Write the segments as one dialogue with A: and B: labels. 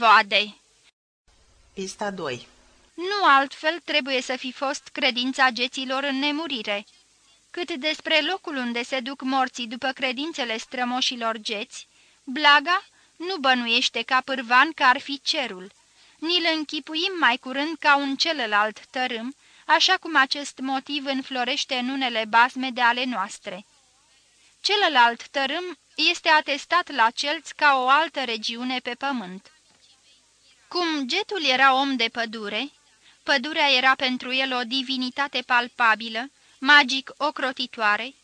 A: voivode.
B: Pista 2
A: Nu altfel trebuie să fi fost credința geților în nemurire. Cât despre locul unde se duc morții după credințele strămoșilor geți, Blaga nu bănuiește ca pârvan că ar fi cerul. Ni-l închipuim mai curând ca un celălalt tărâm, așa cum acest motiv înflorește în unele basme de ale noastre. Celălalt tărâm este atestat la celți ca o altă regiune pe pământ. Cum getul era om de pădure, pădurea era pentru el o divinitate palpabilă, magic ocrotitoare,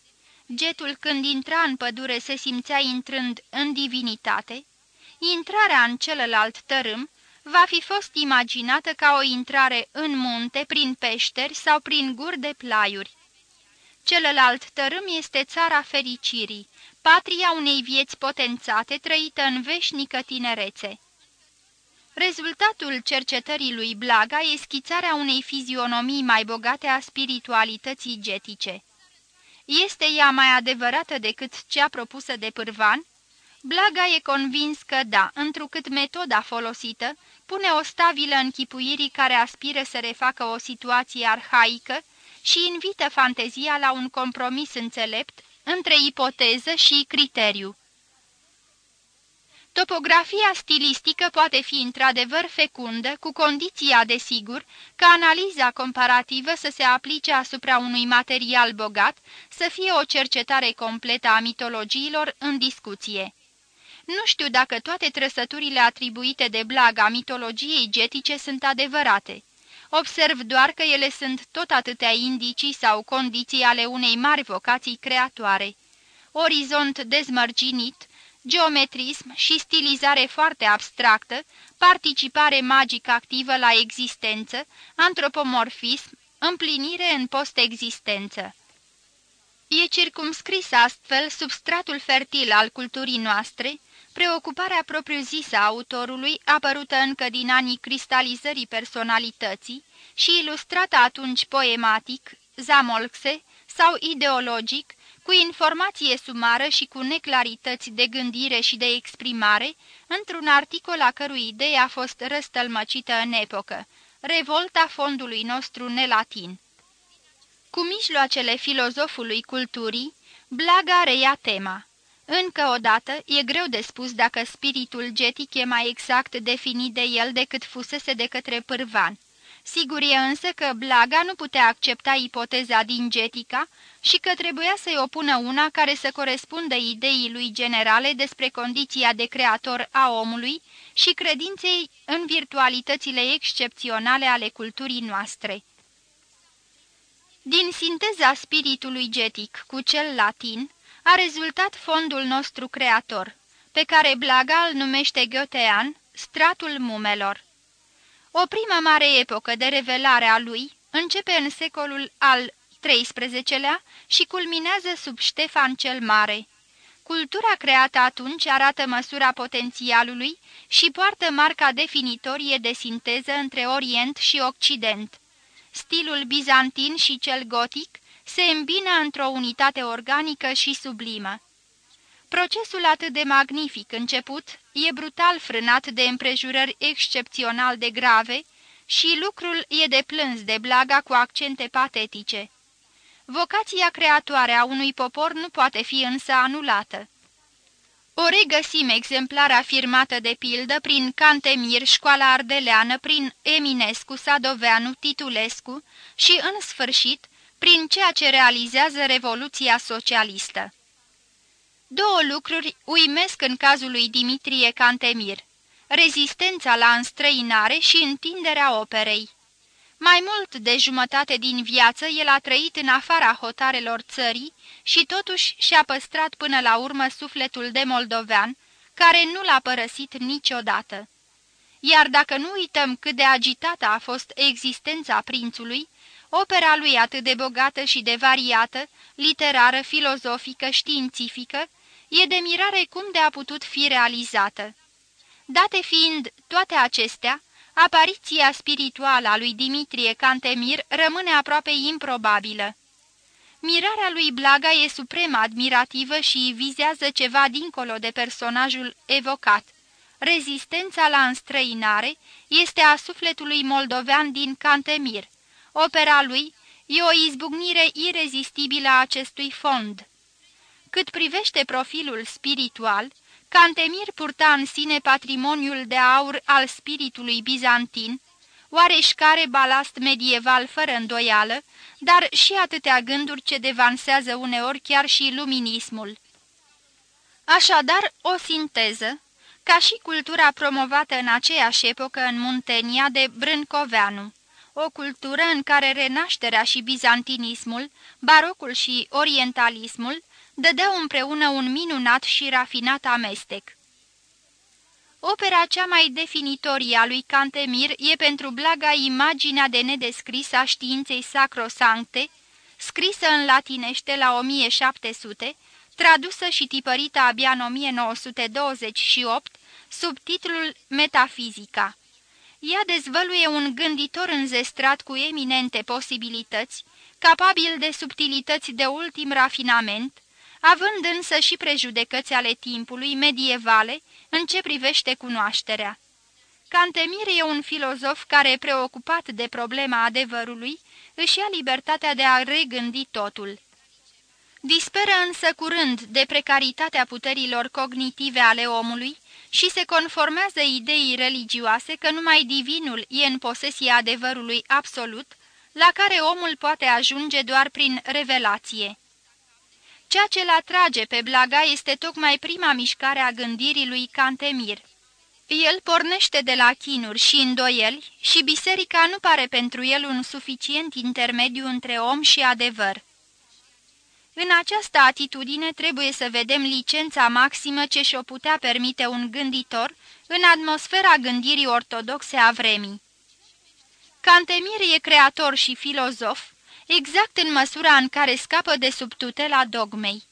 A: getul când intra în pădure se simțea intrând în divinitate, intrarea în celălalt tărâm va fi fost imaginată ca o intrare în munte, prin peșteri sau prin guri de plaiuri. Celălalt tărâm este țara fericirii, patria unei vieți potențate trăită în veșnică tinerețe. Rezultatul cercetării lui Blaga e schițarea unei fizionomii mai bogate a spiritualității getice. Este ea mai adevărată decât cea propusă de Pârvan? Blaga e convins că da, întrucât metoda folosită pune o stabilă închipuirii care aspiră să refacă o situație arhaică și invită fantezia la un compromis înțelept între ipoteză și criteriu. Topografia stilistică poate fi într-adevăr fecundă, cu condiția, desigur, ca analiza comparativă să se aplice asupra unui material bogat, să fie o cercetare completă a mitologiilor în discuție. Nu știu dacă toate trăsăturile atribuite de blaga mitologiei getice sunt adevărate. Observ doar că ele sunt tot atâtea indicii sau condiții ale unei mari vocații creatoare. Orizont dezmărginit, geometrism și stilizare foarte abstractă, participare magică activă la existență, antropomorfism, împlinire în post-existență. E circumscris astfel substratul fertil al culturii noastre, preocuparea propriu-zisă a autorului, apărută încă din anii cristalizării personalității și ilustrată atunci poematic, zamolxe sau ideologic, cu informație sumară și cu neclarități de gândire și de exprimare, într-un articol a cărui idee a fost răstălmăcită în epocă, Revolta fondului nostru nelatin. Cu mijloacele filozofului culturii, Blaga reia tema. Încă o dată, e greu de spus dacă spiritul getic e mai exact definit de el decât fusese de către pârvan. Sigur e însă că Blaga nu putea accepta ipoteza din getica și că trebuia să-i opună una care să corespundă ideii lui generale despre condiția de creator a omului și credinței în virtualitățile excepționale ale culturii noastre. Din sinteza spiritului getic cu cel latin, a rezultat fondul nostru creator, pe care Blaga îl numește Goethean, stratul mumelor. O primă mare epocă de revelare a lui începe în secolul al XIII-lea și culminează sub Ștefan cel Mare. Cultura creată atunci arată măsura potențialului și poartă marca definitorie de sinteză între Orient și Occident. Stilul bizantin și cel gotic se îmbină într-o unitate organică și sublimă. Procesul atât de magnific început e brutal frânat de împrejurări excepțional de grave și lucrul e de plâns de blaga cu accente patetice. Vocația creatoare a unui popor nu poate fi însă anulată. O regăsim exemplar afirmată de pildă prin Cantemir, școala ardeleană, prin Eminescu, Sadoveanu, Titulescu și, în sfârșit, prin ceea ce realizează Revoluția Socialistă. Două lucruri uimesc în cazul lui Dimitrie Cantemir, rezistența la înstrăinare și întinderea operei. Mai mult de jumătate din viață el a trăit în afara hotarelor țării și totuși și-a păstrat până la urmă sufletul de moldovean, care nu l-a părăsit niciodată. Iar dacă nu uităm cât de agitată a fost existența prințului, opera lui atât de bogată și de variată, literară, filozofică, științifică, e de mirare cum de a putut fi realizată. Date fiind toate acestea, apariția spirituală a lui Dimitrie Cantemir rămâne aproape improbabilă. Mirarea lui Blaga e suprem admirativă și vizează ceva dincolo de personajul evocat, Rezistența la înstrăinare este a sufletului moldovean din Cantemir. Opera lui e o izbucnire irezistibilă a acestui fond. Cât privește profilul spiritual, Cantemir purta în sine patrimoniul de aur al spiritului bizantin, oareșcare balast medieval fără îndoială, dar și atâtea gânduri ce devansează uneori chiar și luminismul. Așadar, o sinteză, ca și cultura promovată în aceeași epocă în Muntenia de Brâncoveanu, o cultură în care renașterea și bizantinismul, barocul și orientalismul dădeau împreună un minunat și rafinat amestec. Opera cea mai definitorie a lui Cantemir e pentru Blaga imaginea de nedescris a științei sacrosancte, scrisă în latinește la 1700, tradusă și tipărită abia în 1928, sub titlul Metafizica. Ea dezvăluie un gânditor înzestrat cu eminente posibilități, capabil de subtilități de ultim rafinament, având însă și prejudecăți ale timpului medievale în ce privește cunoașterea. Cantemir e un filozof care, preocupat de problema adevărului, își ia libertatea de a regândi totul. Disperă însă curând de precaritatea puterilor cognitive ale omului și se conformează ideii religioase că numai divinul e în posesia adevărului absolut, la care omul poate ajunge doar prin revelație. Ceea ce-l atrage pe Blaga este tocmai prima mișcare a gândirii lui Cantemir. El pornește de la chinuri și îndoieli și biserica nu pare pentru el un suficient intermediu între om și adevăr. În această atitudine trebuie să vedem licența maximă ce și-o putea permite un gânditor în atmosfera gândirii ortodoxe a vremii. Cantemir e creator și filozof, exact în măsura în care scapă de sub tutela dogmei.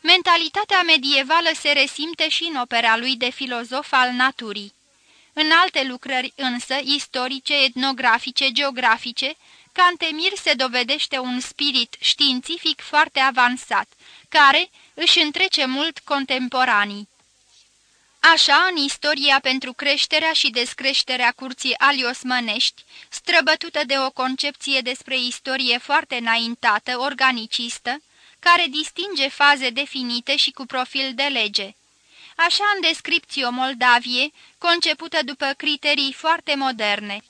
A: Mentalitatea medievală se resimte și în opera lui de filozof al naturii. În alte lucrări însă, istorice, etnografice, geografice, Cantemir se dovedește un spirit științific foarte avansat, care își întrece mult contemporanii. Așa, în istoria pentru creșterea și descreșterea curții aliosmănești, străbătută de o concepție despre istorie foarte înaintată, organicistă, care distinge faze definite și cu profil de lege. Așa în descripție Moldavie, concepută după criterii foarte moderne.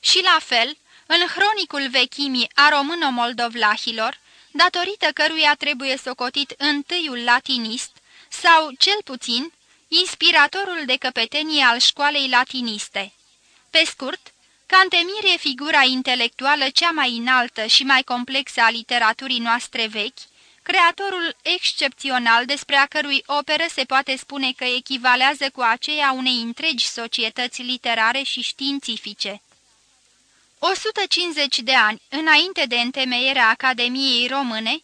A: Și la fel, în hronicul vechimii a româno-moldovlahilor, datorită căruia trebuie socotit întâiul latinist, sau, cel puțin, inspiratorul de căpetenie al școalei latiniste. Pe scurt, Cantemir e figura intelectuală cea mai înaltă și mai complexă a literaturii noastre vechi, creatorul excepțional despre a cărui operă se poate spune că echivalează cu aceea unei întregi societăți literare și științifice. 150 de ani înainte de întemeierea Academiei Române,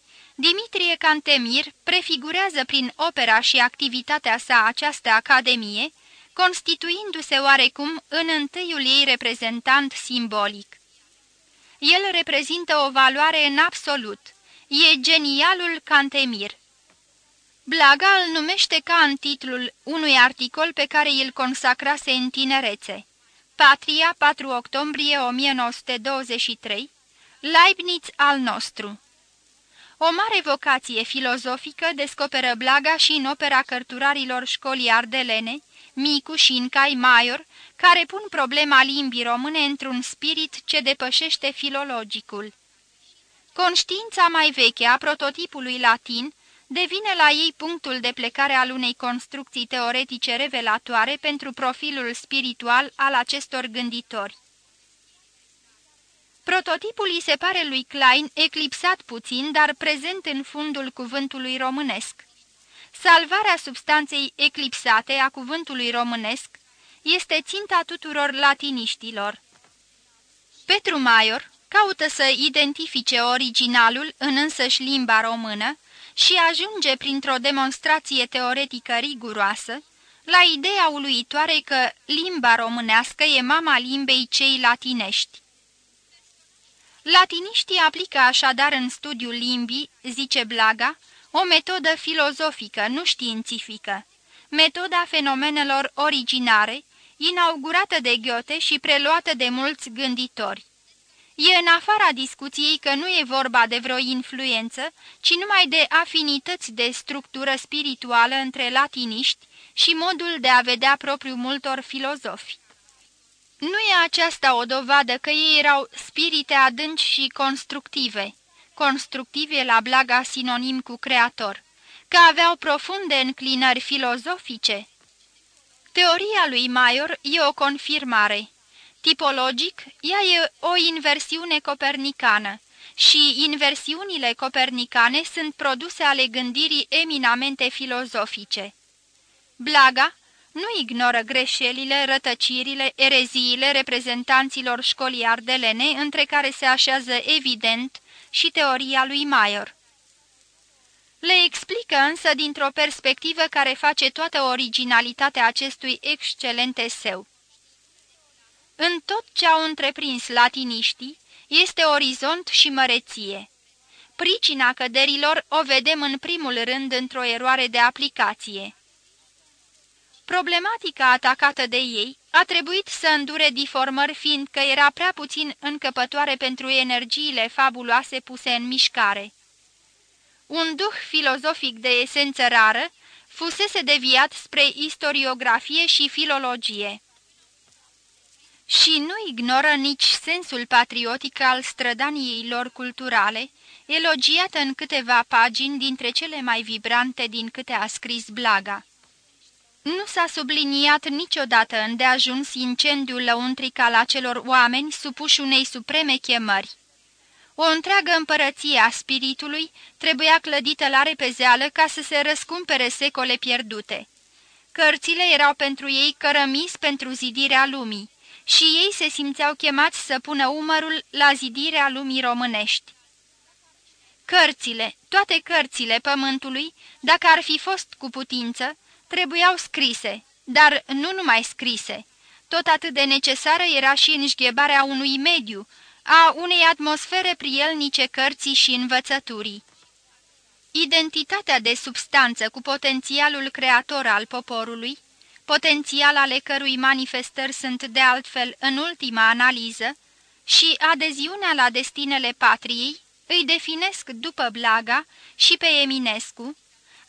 A: Dimitrie Cantemir prefigurează prin opera și activitatea sa această academie, constituindu-se oarecum în întâiul ei reprezentant simbolic. El reprezintă o valoare în absolut, e genialul Cantemir. Blaga îl numește ca în titlul unui articol pe care îl consacrase în tinerețe. Patria, 4 octombrie 1923, Leibniz al nostru. O mare vocație filozofică descoperă Blaga și în opera cărturarilor școlii ardelene, Micu și Incai Maior, care pun problema limbii române într-un spirit ce depășește filologicul. Conștiința mai veche a prototipului latin devine la ei punctul de plecare al unei construcții teoretice revelatoare pentru profilul spiritual al acestor gânditori. Prototipul îi se pare lui Klein eclipsat puțin, dar prezent în fundul cuvântului românesc. Salvarea substanței eclipsate a cuvântului românesc este ținta tuturor latiniștilor. Petru Maior caută să identifice originalul în însăși limba română și ajunge printr-o demonstrație teoretică riguroasă la ideea uluitoare că limba românească e mama limbei cei latinești. Latiniștii aplică așadar în studiul limbii, zice Blaga, o metodă filozofică, nu științifică. metoda fenomenelor originare, inaugurată de Goethe și preluată de mulți gânditori. E în afara discuției că nu e vorba de vreo influență, ci numai de afinități de structură spirituală între latiniști și modul de a vedea propriu multor filozofi. Nu e aceasta o dovadă că ei erau spirite adânci și constructive, constructive la blaga sinonim cu creator, că aveau profunde înclinări filozofice? Teoria lui Maior e o confirmare. Tipologic, ea e o inversiune copernicană și inversiunile copernicane sunt produse ale gândirii eminamente filozofice. Blaga nu ignoră greșelile, rătăcirile, ereziile reprezentanților școlii ardelene, între care se așează evident și teoria lui Maior. Le explică însă dintr-o perspectivă care face toată originalitatea acestui excelent eseu. În tot ce au întreprins latiniștii este orizont și măreție. Pricina căderilor o vedem în primul rând într-o eroare de aplicație. Problematica atacată de ei a trebuit să îndure diformări fiindcă era prea puțin încăpătoare pentru energiile fabuloase puse în mișcare. Un duh filozofic de esență rară fusese deviat spre istoriografie și filologie. Și nu ignoră nici sensul patriotic al strădaniei lor culturale, elogiată în câteva pagini dintre cele mai vibrante din câte a scris Blaga. Nu s-a subliniat niciodată îndeajuns incendiul lăuntric al acelor oameni supuși unei supreme chemări. O întreagă împărăție a spiritului trebuia clădită la repezeală ca să se răscumpere secole pierdute. Cărțile erau pentru ei cărămis pentru zidirea lumii și ei se simțeau chemați să pună umărul la zidirea lumii românești. Cărțile, toate cărțile pământului, dacă ar fi fost cu putință, trebuiau scrise, dar nu numai scrise. Tot atât de necesară era și înșghebarea unui mediu, a unei atmosfere prielnice cărții și învățăturii. Identitatea de substanță cu potențialul creator al poporului, potențial ale cărui manifestări sunt de altfel în ultima analiză, și adeziunea la destinele patriei, îi definesc după Blaga și pe Eminescu,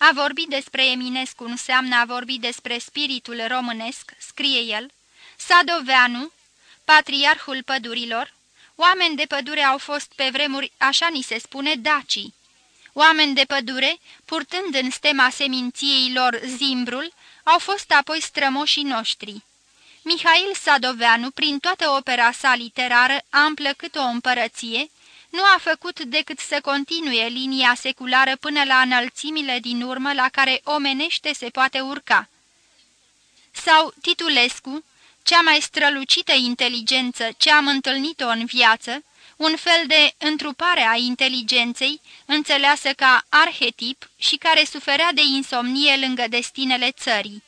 A: a vorbi despre Eminescu înseamnă a vorbi despre spiritul românesc, scrie el, Sadoveanu, patriarhul pădurilor, oameni de pădure au fost pe vremuri, așa ni se spune, dacii. Oameni de pădure, purtând în stema seminției lor zimbrul, au fost apoi strămoșii noștri. Mihail Sadoveanu, prin toată opera sa literară, amplă cât o împărăție, nu a făcut decât să continue linia seculară până la înălțimile din urmă la care omenește se poate urca. Sau Titulescu, cea mai strălucită inteligență ce am întâlnit-o în viață, un fel de întrupare a inteligenței, înțeleasă ca arhetip și care suferea de insomnie lângă destinele țării.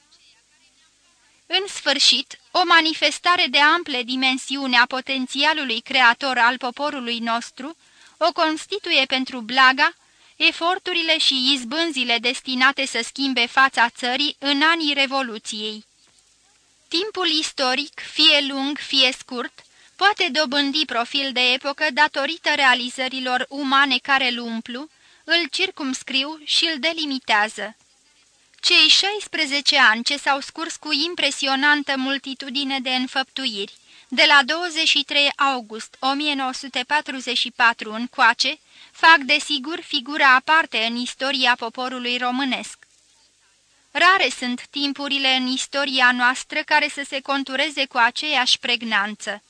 A: În sfârșit, o manifestare de ample dimensiune a potențialului creator al poporului nostru o constituie pentru Blaga eforturile și izbânzile destinate să schimbe fața țării în anii Revoluției. Timpul istoric, fie lung, fie scurt, poate dobândi profil de epocă datorită realizărilor umane care îl umplu, îl circumscriu și îl delimitează. Cei 16 ani ce s-au scurs cu impresionantă multitudine de înfăptuiri, de la 23 august 1944 încoace, fac desigur figura aparte în istoria poporului românesc. Rare sunt timpurile în istoria noastră care să se contureze cu aceeași pregnanță.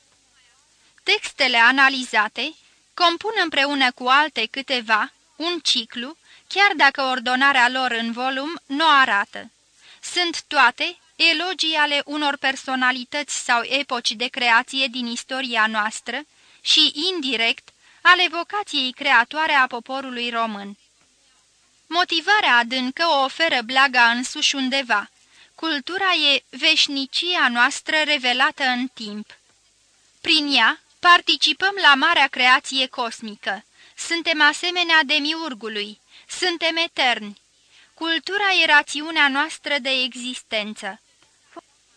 A: Textele analizate compun împreună cu alte câteva un ciclu, chiar dacă ordonarea lor în volum nu arată. Sunt toate elogii ale unor personalități sau epoci de creație din istoria noastră și, indirect, ale vocației creatoare a poporului român. Motivarea adâncă o oferă blaga însuși undeva. Cultura e veșnicia noastră revelată în timp. Prin ea participăm la marea creație cosmică. Suntem asemenea demiurgului, suntem eterni. Cultura e rațiunea noastră de existență.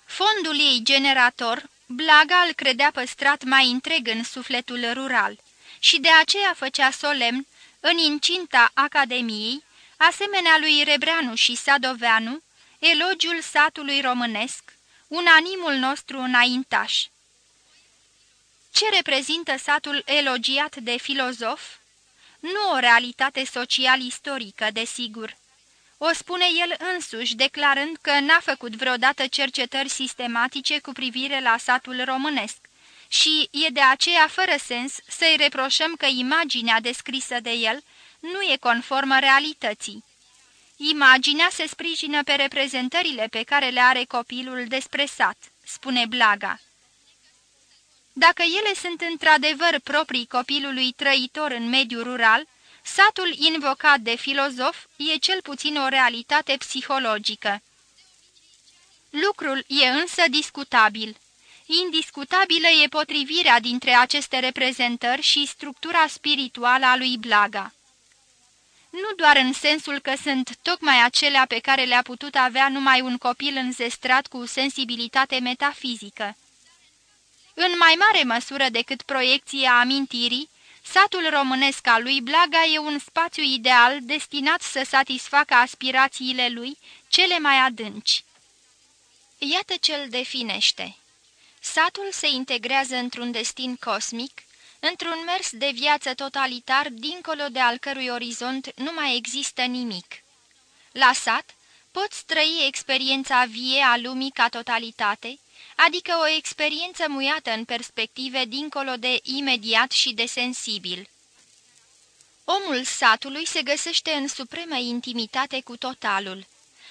A: Fondul ei generator, Blaga îl credea păstrat mai întreg în sufletul rural și de aceea făcea solemn, în incinta Academiei, asemenea lui Rebreanu și Sadoveanu, elogiul satului românesc, unanimul nostru înaintaș. Ce reprezintă satul elogiat de filozof? Nu o realitate social-istorică, desigur. O spune el însuși, declarând că n-a făcut vreodată cercetări sistematice cu privire la satul românesc și e de aceea fără sens să-i reproșăm că imaginea descrisă de el nu e conformă realității. Imaginea se sprijină pe reprezentările pe care le are copilul despre sat, spune Blaga. Dacă ele sunt într-adevăr proprii copilului trăitor în mediul rural, satul invocat de filozof e cel puțin o realitate psihologică. Lucrul e însă discutabil. Indiscutabilă e potrivirea dintre aceste reprezentări și structura spirituală a lui Blaga nu doar în sensul că sunt tocmai acelea pe care le-a putut avea numai un copil înzestrat cu sensibilitate metafizică. În mai mare măsură decât proiecția amintirii, satul românesc al lui Blaga e un spațiu ideal destinat să satisfacă aspirațiile lui cele mai adânci. Iată ce îl definește. Satul se integrează într-un destin cosmic, într-un mers de viață totalitar, dincolo de al cărui orizont nu mai există nimic. La sat, poți trăi experiența vie a lumii ca totalitate, adică o experiență muiată în perspective dincolo de imediat și de sensibil. Omul satului se găsește în supremă intimitate cu totalul.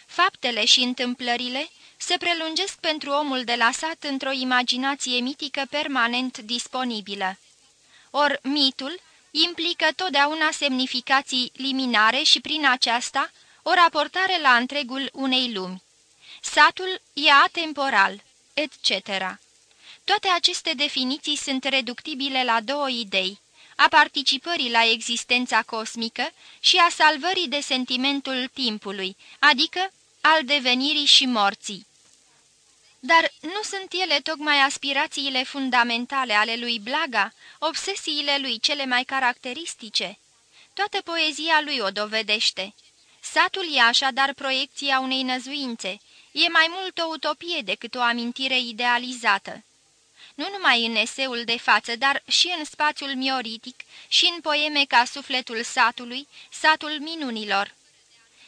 A: Faptele și întâmplările se prelungesc pentru omul de la sat într-o imaginație mitică permanent disponibilă. Or, mitul implică totdeauna semnificații liminare și prin aceasta o raportare la întregul unei lumi. Satul e atemporal, etc. Toate aceste definiții sunt reductibile la două idei, a participării la existența cosmică și a salvării de sentimentul timpului, adică al devenirii și morții. Dar nu sunt ele tocmai aspirațiile fundamentale ale lui Blaga, obsesiile lui cele mai caracteristice? Toată poezia lui o dovedește. Satul e așadar proiecția unei năzuințe, e mai mult o utopie decât o amintire idealizată. Nu numai în eseul de față, dar și în spațiul mioritic și în poeme ca Sufletul satului, Satul minunilor.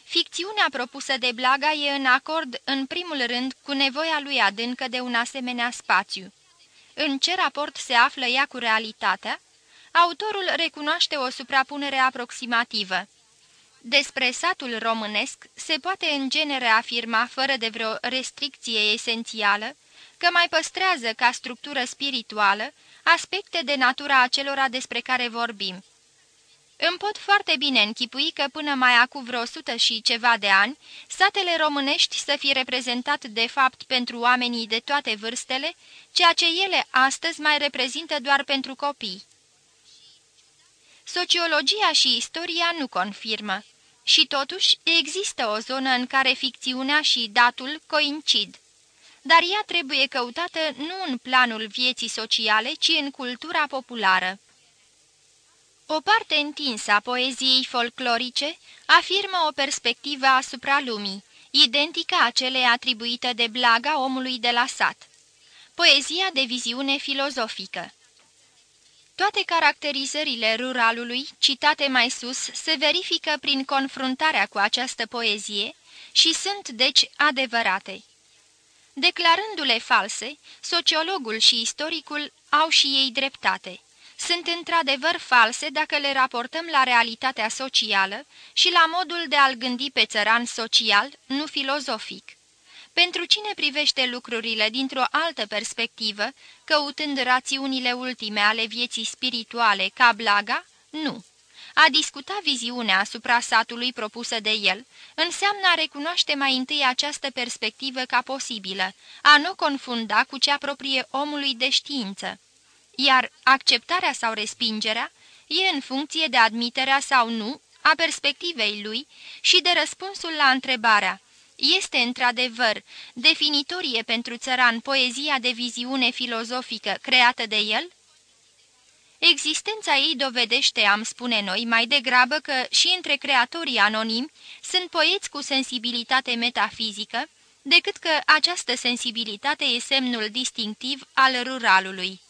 A: Ficțiunea propusă de Blaga e în acord, în primul rând, cu nevoia lui adâncă de un asemenea spațiu. În ce raport se află ea cu realitatea? Autorul recunoaște o suprapunere aproximativă. Despre satul românesc se poate în genere afirma, fără de vreo restricție esențială, că mai păstrează ca structură spirituală aspecte de natura acelora despre care vorbim îmi pot foarte bine închipui că până mai acum vreo sută și ceva de ani, satele românești să fie reprezentat de fapt pentru oamenii de toate vârstele, ceea ce ele astăzi mai reprezintă doar pentru copii. Sociologia și istoria nu confirmă. Și totuși există o zonă în care ficțiunea și datul coincid. Dar ea trebuie căutată nu în planul vieții sociale, ci în cultura populară. O parte întinsă a poeziei folclorice afirmă o perspectivă asupra lumii, identică acelei atribuită de blaga omului de la sat. Poezia de viziune filozofică Toate caracterizările ruralului, citate mai sus, se verifică prin confruntarea cu această poezie și sunt, deci, adevărate. Declarându-le false, sociologul și istoricul au și ei dreptate sunt într-adevăr false dacă le raportăm la realitatea socială și la modul de a-l gândi pe țăran social, nu filozofic. Pentru cine privește lucrurile dintr-o altă perspectivă, căutând rațiunile ultime ale vieții spirituale ca blaga, nu. A discuta viziunea asupra satului propusă de el înseamnă a recunoaște mai întâi această perspectivă ca posibilă, a nu confunda cu cea proprie omului de știință iar acceptarea sau respingerea e în funcție de admiterea sau nu a perspectivei lui și de răspunsul la întrebarea este într-adevăr definitorie pentru țăran poezia de viziune filozofică creată de el? Existența ei dovedește, am spune noi, mai degrabă că și între creatorii anonimi sunt poeți cu sensibilitate metafizică, decât că această sensibilitate e semnul distinctiv al ruralului.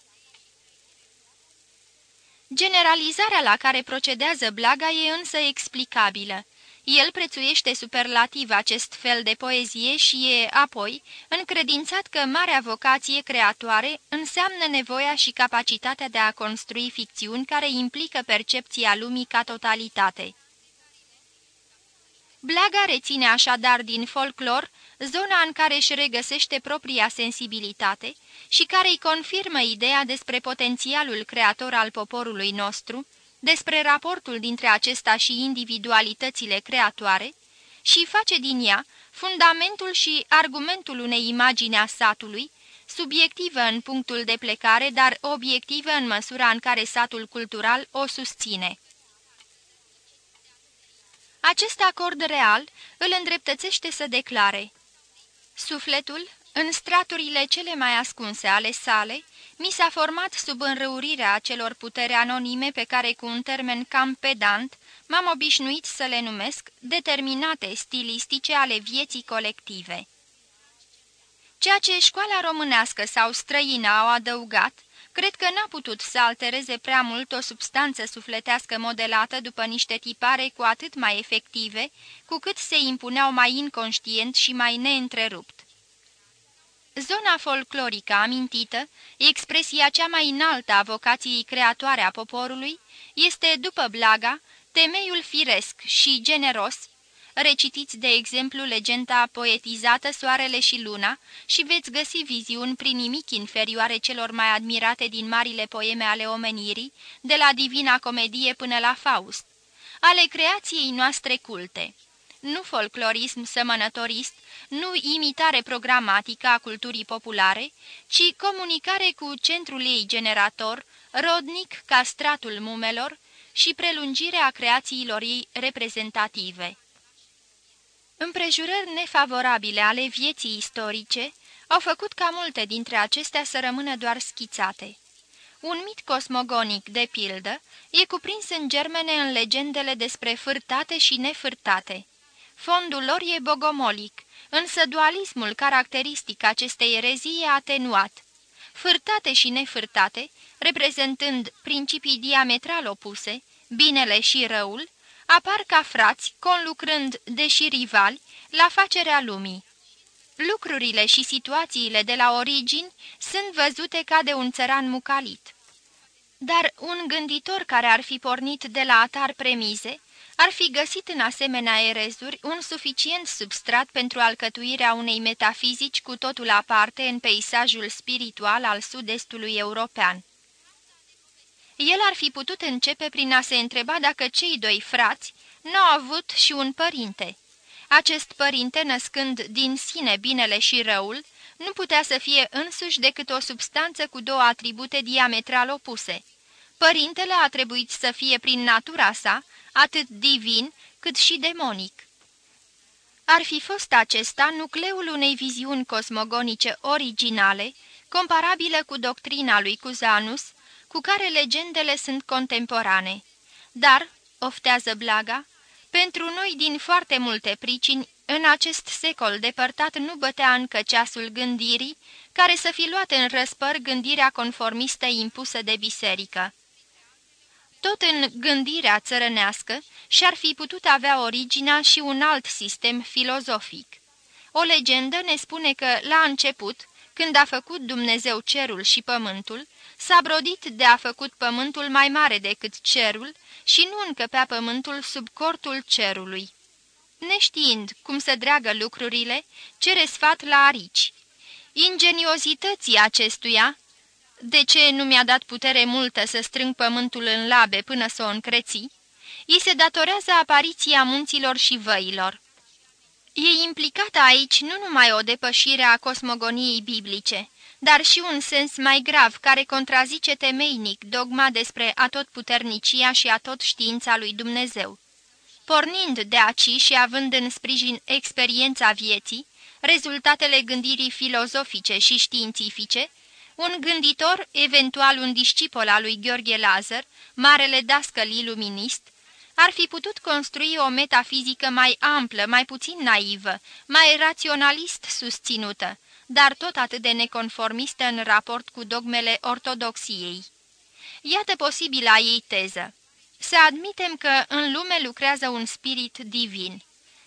A: Generalizarea la care procedează Blaga e însă explicabilă. El prețuiește superlativ acest fel de poezie și e, apoi, încredințat că marea vocație creatoare înseamnă nevoia și capacitatea de a construi ficțiuni care implică percepția lumii ca totalitate. Blaga reține așadar din folclor zona în care își regăsește propria sensibilitate și care îi confirmă ideea despre potențialul creator al poporului nostru, despre raportul dintre acesta și individualitățile creatoare și face din ea fundamentul și argumentul unei imagini a satului, subiectivă în punctul de plecare, dar obiectivă în măsura în care satul cultural o susține. Acest acord real îl îndreptățește să declare Sufletul, în straturile cele mai ascunse ale sale, mi s-a format sub înrăurirea acelor putere anonime pe care, cu un termen cam pedant, m-am obișnuit să le numesc determinate stilistice ale vieții colective. Ceea ce școala românească sau străină au adăugat, cred că n-a putut să altereze prea mult o substanță sufletească modelată după niște tipare cu atât mai efective, cu cât se impuneau mai inconștient și mai neîntrerupt. Zona folclorică amintită, expresia cea mai înaltă a vocației creatoare a poporului, este, după Blaga, temeiul firesc și generos. Recitiți, de exemplu, legenda poetizată Soarele și Luna și veți găsi viziuni prin nimic inferioare celor mai admirate din marile poeme ale omenirii, de la Divina Comedie până la Faust, ale creației noastre culte nu folclorism semănătorist, nu imitare programatică a culturii populare, ci comunicare cu centrul ei generator, rodnic ca stratul mumelor și prelungirea creațiilor ei reprezentative. Împrejurări nefavorabile ale vieții istorice au făcut ca multe dintre acestea să rămână doar schițate. Un mit cosmogonic, de pildă, e cuprins în germene în legendele despre fârtate și nefârtate. Fondul lor e bogomolic, însă dualismul caracteristic acestei erezii e atenuat. Fârtate și nefârtate, reprezentând principii diametral opuse, binele și răul, apar ca frați, conlucrând, deși rivali, la facerea lumii. Lucrurile și situațiile de la origini sunt văzute ca de un țăran mucalit. Dar un gânditor care ar fi pornit de la atar premize, ar fi găsit în asemenea erezuri un suficient substrat pentru alcătuirea unei metafizici cu totul aparte în peisajul spiritual al sud-estului european. El ar fi putut începe prin a se întreba dacă cei doi frați nu au avut și un părinte. Acest părinte, născând din sine binele și răul, nu putea să fie însuși decât o substanță cu două atribute diametral opuse. Părintele a trebuit să fie prin natura sa atât divin cât și demonic. Ar fi fost acesta nucleul unei viziuni cosmogonice originale, comparabilă cu doctrina lui Cuzanus, cu care legendele sunt contemporane. Dar, oftează Blaga, pentru noi din foarte multe pricini, în acest secol depărtat nu bătea încă ceasul gândirii, care să fi luat în răspăr gândirea conformistă impusă de biserică tot în gândirea țărănească și-ar fi putut avea originea și un alt sistem filozofic. O legendă ne spune că, la început, când a făcut Dumnezeu cerul și pământul, s-a brodit de a făcut pământul mai mare decât cerul și nu încăpea pământul sub cortul cerului. Neștiind cum să dreagă lucrurile, cere sfat la arici. Ingeniozității acestuia de ce nu mi-a dat putere multă să strâng pământul în labe până să o încreți? Îi se datorează apariția munților și văilor. E implicată aici nu numai o depășire a cosmogoniei biblice, dar și un sens mai grav care contrazice temeinic dogma despre atotputernicia și atot știința lui Dumnezeu. Pornind de aci și având în sprijin experiența vieții, rezultatele gândirii filozofice și științifice, un gânditor, eventual un discipol al lui Gheorghe Lazar, marele dascăl iluminist, ar fi putut construi o metafizică mai amplă, mai puțin naivă, mai raționalist susținută, dar tot atât de neconformistă în raport cu dogmele ortodoxiei. Iată posibila ei teză. Să admitem că în lume lucrează un spirit divin.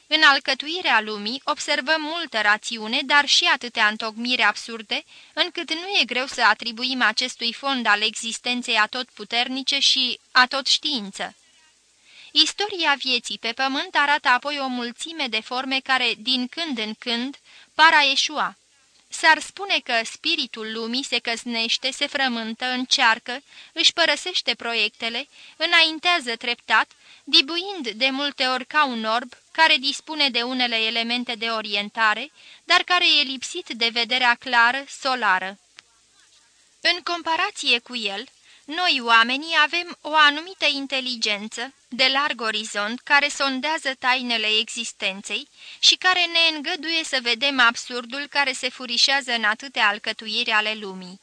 A: În alcătuirea lumii observăm multă rațiune, dar și atâtea întocmiri absurde, încât nu e greu să atribuim acestui fond al existenței atotputernice și atot știință. Istoria vieții pe pământ arată apoi o mulțime de forme care, din când în când, par a eșua. S-ar spune că spiritul lumii se căsnește, se frământă, încearcă, își părăsește proiectele, înaintează treptat, dibuind de multe ori ca un orb care dispune de unele elemente de orientare, dar care e lipsit de vederea clară, solară. În comparație cu el, noi oamenii avem o anumită inteligență, de larg orizont, care sondează tainele existenței și care ne îngăduie să vedem absurdul care se furișează în atâtea alcătuiri ale lumii.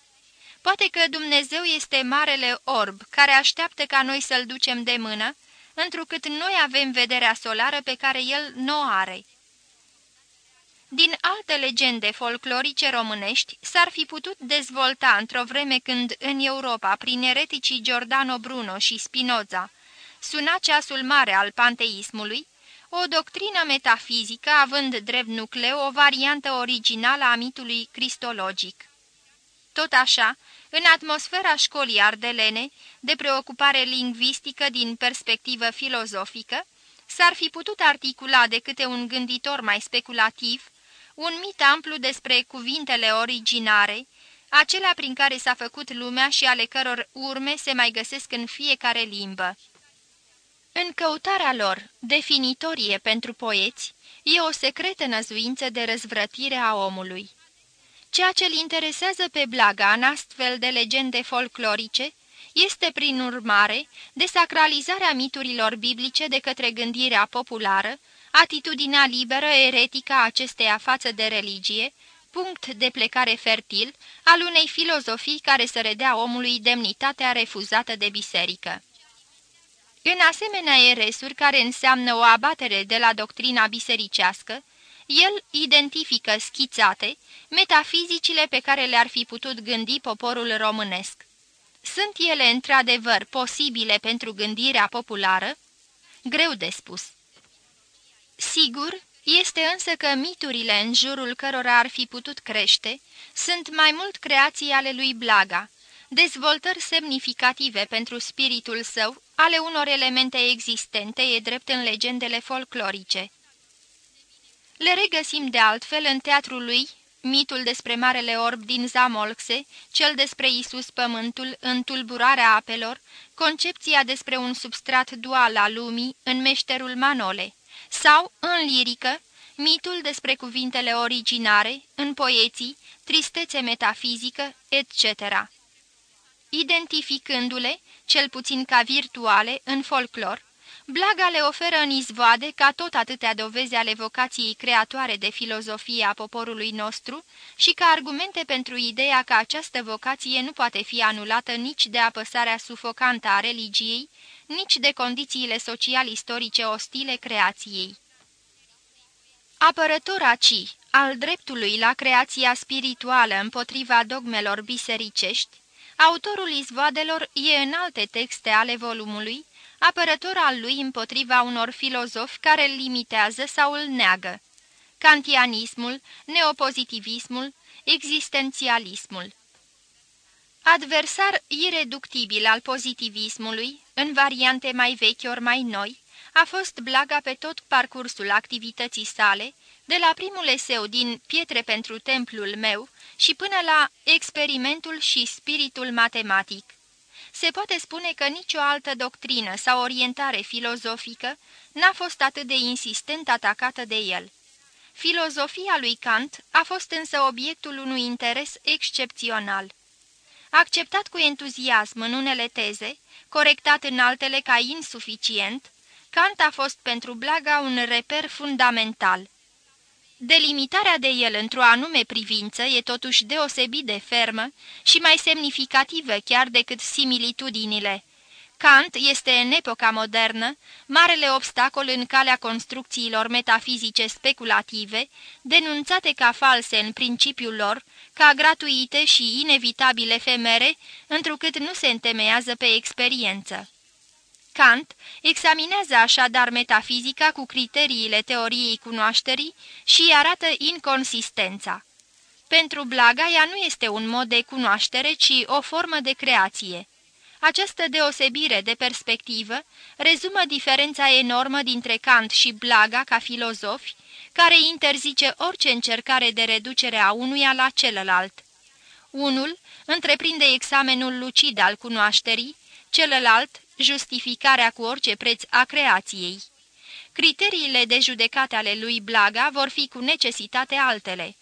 A: Poate că Dumnezeu este marele orb, care așteaptă ca noi să-l ducem de mână, întrucât noi avem vederea solară pe care el nu o are. Din alte legende folclorice românești s-ar fi putut dezvolta într-o vreme când în Europa, prin ereticii Giordano Bruno și Spinoza, suna ceasul mare al panteismului, o doctrină metafizică având drept nucleu o variantă originală a mitului cristologic. Tot așa, în atmosfera școlii ardelene, de preocupare lingvistică din perspectivă filozofică, s-ar fi putut articula de câte un gânditor mai speculativ un mit amplu despre cuvintele originare, acelea prin care s-a făcut lumea și ale căror urme se mai găsesc în fiecare limbă. În căutarea lor, definitorie pentru poeți, e o secretă năzuință de răzvrătire a omului. Ceea ce îl interesează pe Blaga în astfel de legende folclorice este, prin urmare, desacralizarea miturilor biblice de către gândirea populară, atitudinea liberă eretică a acesteia față de religie, punct de plecare fertil al unei filozofii care să redea omului demnitatea refuzată de biserică. În asemenea eresuri care înseamnă o abatere de la doctrina bisericească, el identifică schițate metafizicile pe care le-ar fi putut gândi poporul românesc. Sunt ele într-adevăr posibile pentru gândirea populară? Greu de spus. Sigur, este însă că miturile în jurul cărora ar fi putut crește sunt mai mult creații ale lui Blaga, dezvoltări semnificative pentru spiritul său ale unor elemente existente e drept în legendele folclorice. Le regăsim de altfel în teatrul lui mitul despre Marele Orb din Zamolxe, cel despre Isus Pământul în tulburarea apelor, concepția despre un substrat dual al lumii în meșterul Manole sau, în lirică, mitul despre cuvintele originare, în poeții, tristețe metafizică, etc. Identificându-le, cel puțin ca virtuale, în folclor, Blaga le oferă în izvoade ca tot atâtea dovezi ale vocației creatoare de filozofie a poporului nostru și ca argumente pentru ideea că această vocație nu poate fi anulată nici de apăsarea sufocantă a religiei, nici de condițiile social-istorice ostile creației. Apărător aci al dreptului la creația spirituală împotriva dogmelor bisericești, autorul izvoadelor e în alte texte ale volumului, apărător al lui împotriva unor filozofi care îl limitează sau îl neagă, kantianismul, neopozitivismul, existențialismul. Adversar ireductibil al pozitivismului, în variante mai vechi ori mai noi, a fost Blaga pe tot parcursul activității sale, de la primul eseu din Pietre pentru templul meu și până la experimentul și spiritul matematic. Se poate spune că nicio altă doctrină sau orientare filozofică n-a fost atât de insistent atacată de el. Filozofia lui Kant a fost însă obiectul unui interes excepțional. Acceptat cu entuziasm în unele teze, corectat în altele ca insuficient, Kant a fost pentru Blaga un reper fundamental. Delimitarea de el într-o anume privință e totuși deosebit de fermă și mai semnificativă chiar decât similitudinile. Kant este în epoca modernă marele obstacol în calea construcțiilor metafizice speculative, denunțate ca false în principiul lor, ca gratuite și inevitabile efemere, întrucât nu se întemeiază pe experiență. Kant examinează așadar metafizica cu criteriile teoriei cunoașterii și arată inconsistența. Pentru Blaga, ea nu este un mod de cunoaștere, ci o formă de creație. Această deosebire de perspectivă rezumă diferența enormă dintre Kant și Blaga ca filozofi, care interzice orice încercare de reducere a unuia la celălalt. Unul întreprinde examenul lucid al cunoașterii, celălalt justificarea cu orice preț a creației. Criteriile de judecate ale lui Blaga vor fi cu necesitate altele.